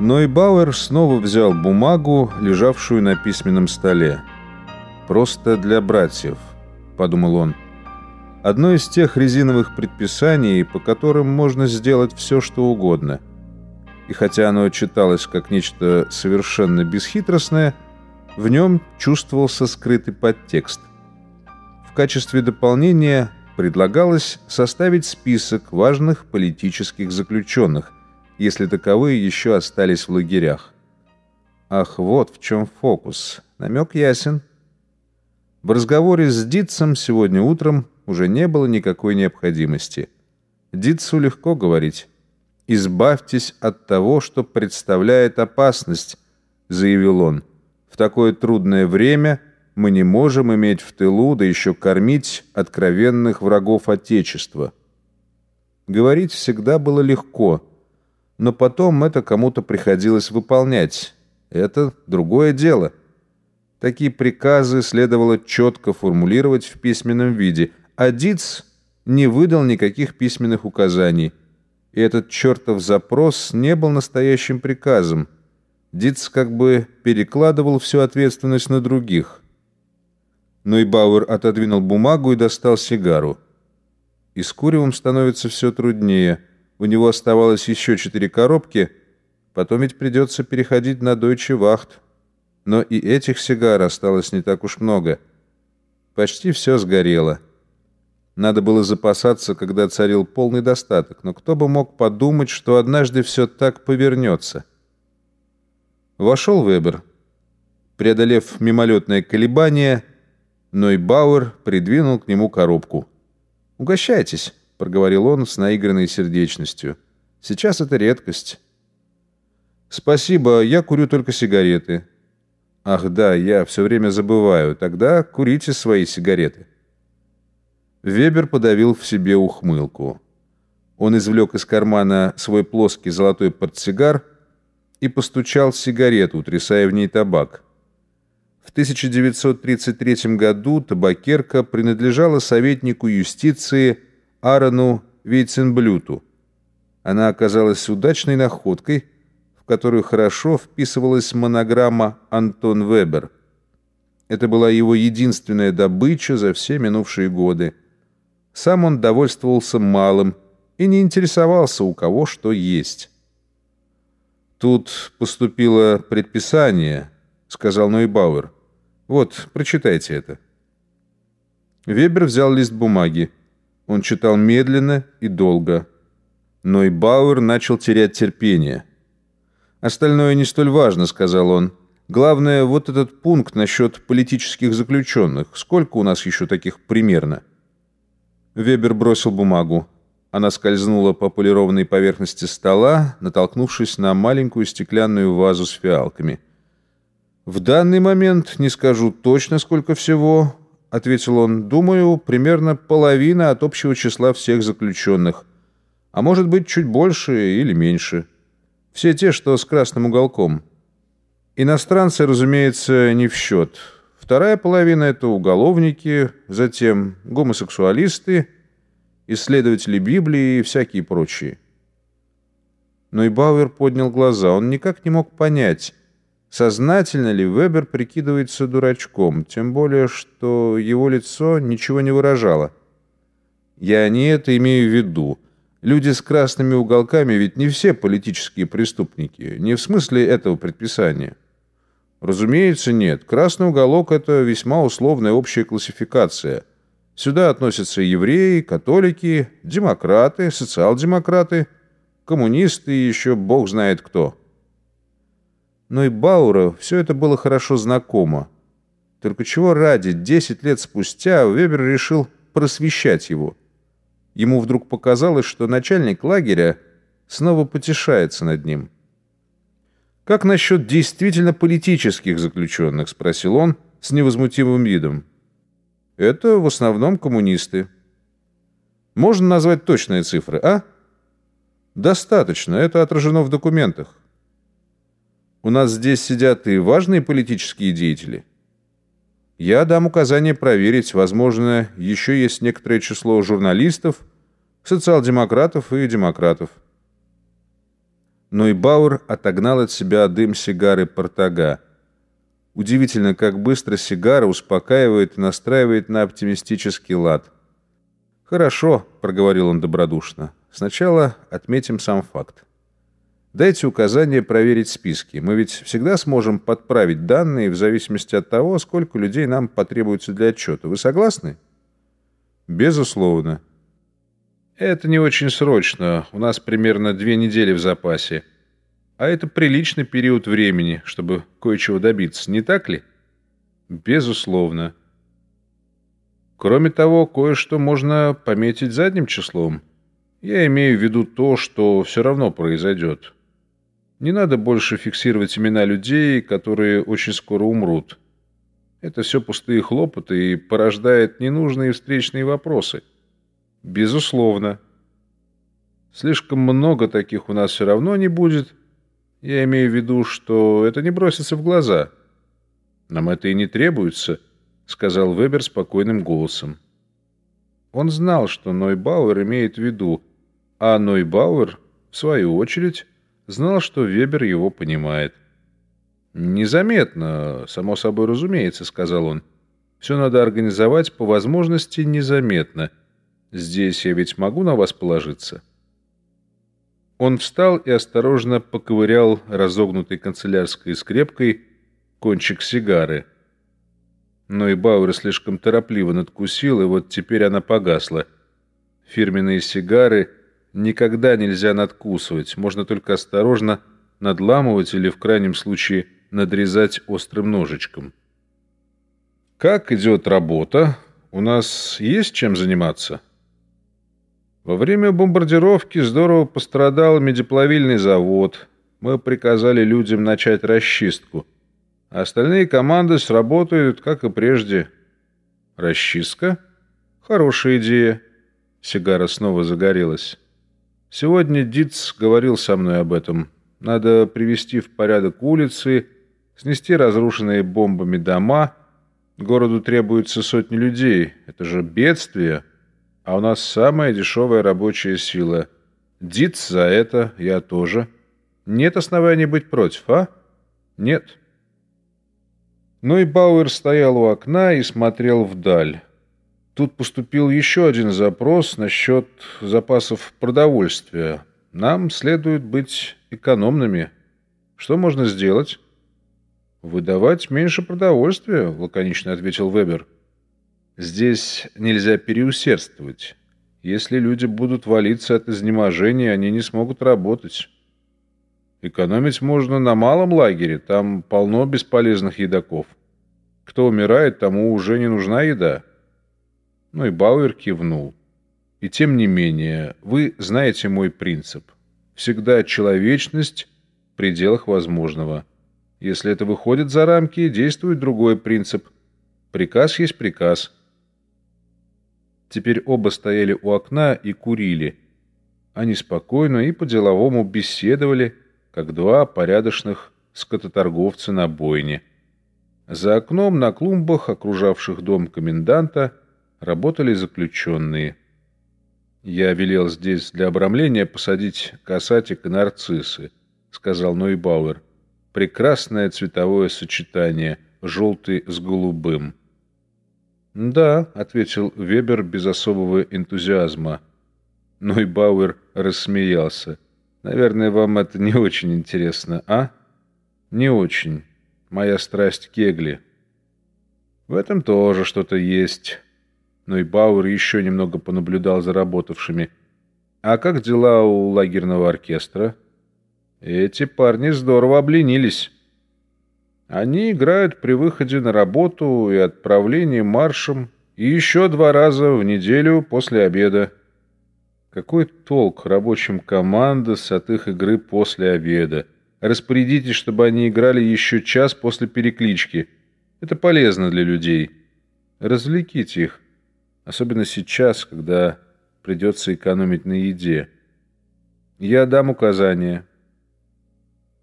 Но и Бауэр снова взял бумагу, лежавшую на письменном столе. «Просто для братьев», — подумал он. «Одно из тех резиновых предписаний, по которым можно сделать все, что угодно. И хотя оно читалось как нечто совершенно бесхитростное, в нем чувствовался скрытый подтекст. В качестве дополнения предлагалось составить список важных политических заключенных, если таковые еще остались в лагерях. Ах, вот в чем фокус. Намек ясен. В разговоре с Дитцем сегодня утром уже не было никакой необходимости. Дитцу легко говорить. «Избавьтесь от того, что представляет опасность», — заявил он. «В такое трудное время мы не можем иметь в тылу, да еще кормить откровенных врагов Отечества». Говорить всегда было легко — но потом это кому-то приходилось выполнять. Это другое дело. Такие приказы следовало четко формулировать в письменном виде, а Диц не выдал никаких письменных указаний. И этот чертов запрос не был настоящим приказом. Диц как бы перекладывал всю ответственность на других. Но и Бауэр отодвинул бумагу и достал сигару. И с куревом становится все труднее – у него оставалось еще четыре коробки, потом ведь придется переходить на Deutsche Wacht. Но и этих сигар осталось не так уж много. Почти все сгорело. Надо было запасаться, когда царил полный достаток, но кто бы мог подумать, что однажды все так повернется. Вошел Вебер. Преодолев мимолетное колебание, Нойбауэр придвинул к нему коробку. «Угощайтесь» проговорил он с наигранной сердечностью. «Сейчас это редкость». «Спасибо, я курю только сигареты». «Ах да, я все время забываю. Тогда курите свои сигареты». Вебер подавил в себе ухмылку. Он извлек из кармана свой плоский золотой портсигар и постучал сигарету, утрясая в ней табак. В 1933 году табакерка принадлежала советнику юстиции Аарону Вейценблюту. Она оказалась удачной находкой, в которую хорошо вписывалась монограмма «Антон Вебер». Это была его единственная добыча за все минувшие годы. Сам он довольствовался малым и не интересовался, у кого что есть. «Тут поступило предписание», — сказал Нойбауэр. «Вот, прочитайте это». Вебер взял лист бумаги. Он читал медленно и долго. Но и Бауэр начал терять терпение. «Остальное не столь важно», — сказал он. «Главное, вот этот пункт насчет политических заключенных. Сколько у нас еще таких примерно?» Вебер бросил бумагу. Она скользнула по полированной поверхности стола, натолкнувшись на маленькую стеклянную вазу с фиалками. «В данный момент не скажу точно, сколько всего. — ответил он, — «думаю, примерно половина от общего числа всех заключенных. А может быть, чуть больше или меньше. Все те, что с красным уголком. Иностранцы, разумеется, не в счет. Вторая половина — это уголовники, затем гомосексуалисты, исследователи Библии и всякие прочие». Но и Бауэр поднял глаза. Он никак не мог понять, Сознательно ли Вебер прикидывается дурачком, тем более, что его лицо ничего не выражало? Я не это имею в виду. Люди с красными уголками ведь не все политические преступники, не в смысле этого предписания. Разумеется, нет. Красный уголок – это весьма условная общая классификация. Сюда относятся евреи, католики, демократы, социал-демократы, коммунисты и еще бог знает кто – но и Баура все это было хорошо знакомо. Только чего ради, десять лет спустя Вебер решил просвещать его. Ему вдруг показалось, что начальник лагеря снова потешается над ним. «Как насчет действительно политических заключенных?» — спросил он с невозмутимым видом. «Это в основном коммунисты». «Можно назвать точные цифры, а?» «Достаточно, это отражено в документах». У нас здесь сидят и важные политические деятели. Я дам указание проверить, возможно, еще есть некоторое число журналистов, социал-демократов и демократов. но и Бауэр отогнал от себя дым сигары Портага. Удивительно, как быстро сигара успокаивает и настраивает на оптимистический лад. «Хорошо», — проговорил он добродушно. «Сначала отметим сам факт. Дайте указание проверить списки. Мы ведь всегда сможем подправить данные в зависимости от того, сколько людей нам потребуется для отчета. Вы согласны?» «Безусловно». «Это не очень срочно. У нас примерно две недели в запасе. А это приличный период времени, чтобы кое-чего добиться, не так ли?» «Безусловно». Кроме того, кое-что можно пометить задним числом. Я имею в виду то, что все равно произойдет. Не надо больше фиксировать имена людей, которые очень скоро умрут. Это все пустые хлопоты и порождает ненужные встречные вопросы. Безусловно. Слишком много таких у нас все равно не будет. Я имею в виду, что это не бросится в глаза. Нам это и не требуется, сказал Вебер спокойным голосом. Он знал, что Нойбауэр имеет в виду, а Нойбауэр, в свою очередь, знал, что Вебер его понимает. «Незаметно, само собой разумеется», — сказал он. «Все надо организовать по возможности незаметно. Здесь я ведь могу на вас положиться». Он встал и осторожно поковырял разогнутой канцелярской скрепкой кончик сигары. Но и Бауэр слишком торопливо надкусил, и вот теперь она погасла. Фирменные сигары никогда нельзя надкусывать, можно только осторожно надламывать или, в крайнем случае, надрезать острым ножичком. «Как идет работа? У нас есть чем заниматься?» Во время бомбардировки здорово пострадал медиплавильный завод. Мы приказали людям начать расчистку. Остальные команды сработают, как и прежде. Расчистка? Хорошая идея. Сигара снова загорелась. Сегодня Диц говорил со мной об этом. Надо привести в порядок улицы, снести разрушенные бомбами дома. Городу требуется сотни людей. Это же бедствие. А у нас самая дешевая рабочая сила. Диц за это, я тоже. Нет оснований быть против, а? Нет. Ну и Бауэр стоял у окна и смотрел вдаль. Тут поступил еще один запрос насчет запасов продовольствия. Нам следует быть экономными. Что можно сделать? Выдавать меньше продовольствия, лаконично ответил Вебер. Здесь нельзя переусердствовать. Если люди будут валиться от изнеможения, они не смогут работать. Экономить можно на малом лагере, там полно бесполезных едоков. Кто умирает, тому уже не нужна еда. Ну и Бауэр кивнул. И тем не менее, вы знаете мой принцип. Всегда человечность в пределах возможного. Если это выходит за рамки, действует другой принцип. Приказ есть приказ. Теперь оба стояли у окна и курили. Они спокойно и по-деловому беседовали, как два порядочных скототорговца на бойне. За окном на клумбах, окружавших дом коменданта, работали заключенные. «Я велел здесь для обрамления посадить касатик и нарциссы», — сказал Нойбауэр. «Прекрасное цветовое сочетание, желтый с голубым». «Да», — ответил Вебер без особого энтузиазма. Нойбауэр рассмеялся. «Наверное, вам это не очень интересно, а?» «Не очень. Моя страсть кегли». «В этом тоже что-то есть» но и Бауэр еще немного понаблюдал за работавшими. «А как дела у лагерного оркестра?» «Эти парни здорово обленились. Они играют при выходе на работу и отправлении маршем и еще два раза в неделю после обеда. Какой толк рабочим командос от их игры после обеда? Распорядитесь, чтобы они играли еще час после переклички. Это полезно для людей. Развлеките их» особенно сейчас, когда придется экономить на еде. Я дам указания.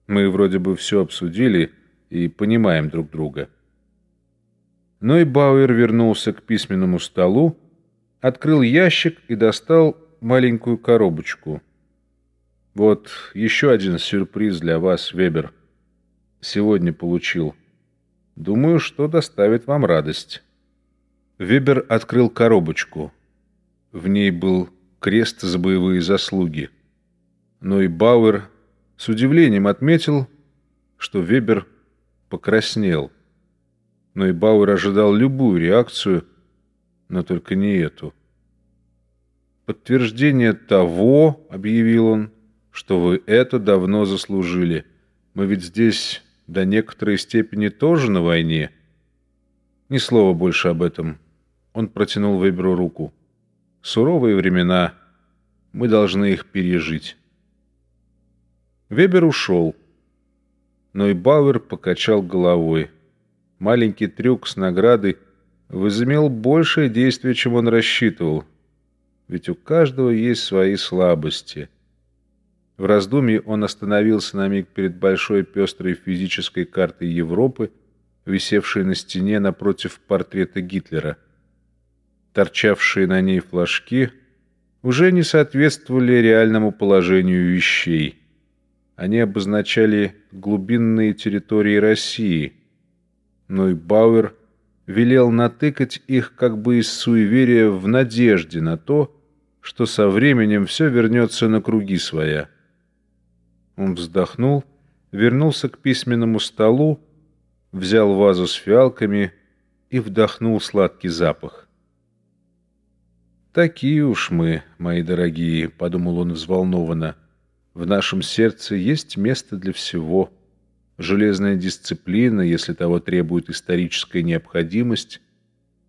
Мы вроде бы все обсудили и понимаем друг друга. Но и Бауэр вернулся к письменному столу, открыл ящик и достал маленькую коробочку. Вот еще один сюрприз для вас, Вебер. Сегодня получил. Думаю, что доставит вам радость. Вебер открыл коробочку. В ней был крест за боевые заслуги. Но и Бауэр с удивлением отметил, что Вебер покраснел. Но и Бауэр ожидал любую реакцию, но только не эту. «Подтверждение того, — объявил он, — что вы это давно заслужили. Мы ведь здесь до некоторой степени тоже на войне. Ни слова больше об этом. Он протянул Веберу руку. Суровые времена. Мы должны их пережить. Вебер ушел. Но и Бауэр покачал головой. Маленький трюк с наградой возымел большее действие, чем он рассчитывал. Ведь у каждого есть свои слабости — в раздумье он остановился на миг перед большой пестрой физической картой Европы, висевшей на стене напротив портрета Гитлера. Торчавшие на ней флажки уже не соответствовали реальному положению вещей. Они обозначали глубинные территории России, но и Бауэр велел натыкать их как бы из суеверия в надежде на то, что со временем все вернется на круги своя. Он вздохнул, вернулся к письменному столу, взял вазу с фиалками и вдохнул сладкий запах. «Такие уж мы, мои дорогие», — подумал он взволнованно. «В нашем сердце есть место для всего. Железная дисциплина, если того требует историческая необходимость,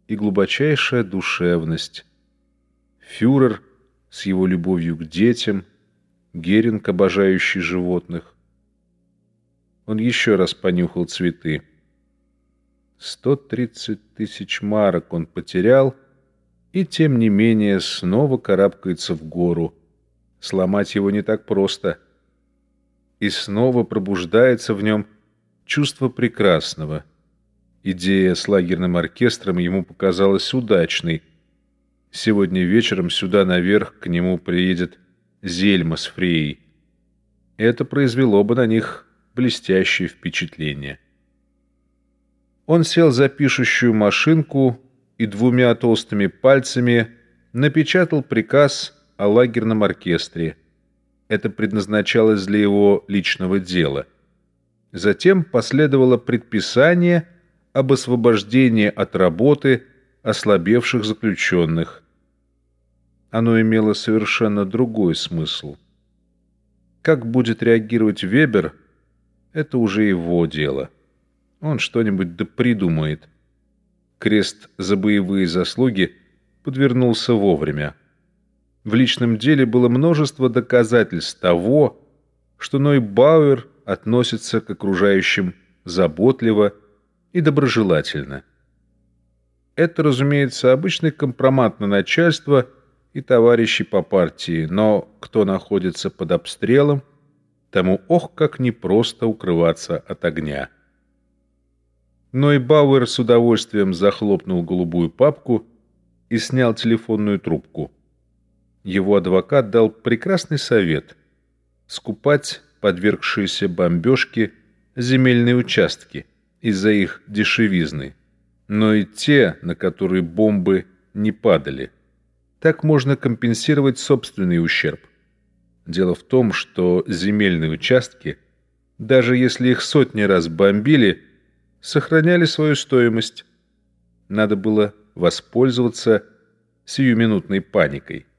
и глубочайшая душевность. Фюрер с его любовью к детям — Геринг, обожающий животных. Он еще раз понюхал цветы. Сто тридцать тысяч марок он потерял, и тем не менее снова карабкается в гору. Сломать его не так просто. И снова пробуждается в нем чувство прекрасного. Идея с лагерным оркестром ему показалась удачной. Сегодня вечером сюда наверх к нему приедет Зельма с Фреей. Это произвело бы на них блестящее впечатление. Он сел за пишущую машинку и двумя толстыми пальцами напечатал приказ о лагерном оркестре. Это предназначалось для его личного дела. Затем последовало предписание об освобождении от работы ослабевших заключенных – оно имело совершенно другой смысл. Как будет реагировать Вебер, это уже его дело. Он что-нибудь да придумает. Крест за боевые заслуги подвернулся вовремя. В личном деле было множество доказательств того, что Ной Бауэр относится к окружающим заботливо и доброжелательно. Это, разумеется, обычный компромат на начальство – и товарищи по партии, но кто находится под обстрелом, тому ох, как непросто укрываться от огня. Но и Бауэр с удовольствием захлопнул голубую папку и снял телефонную трубку. Его адвокат дал прекрасный совет — скупать подвергшиеся бомбежке земельные участки из-за их дешевизны, но и те, на которые бомбы не падали — так можно компенсировать собственный ущерб. Дело в том, что земельные участки, даже если их сотни раз бомбили, сохраняли свою стоимость. Надо было воспользоваться сиюминутной паникой –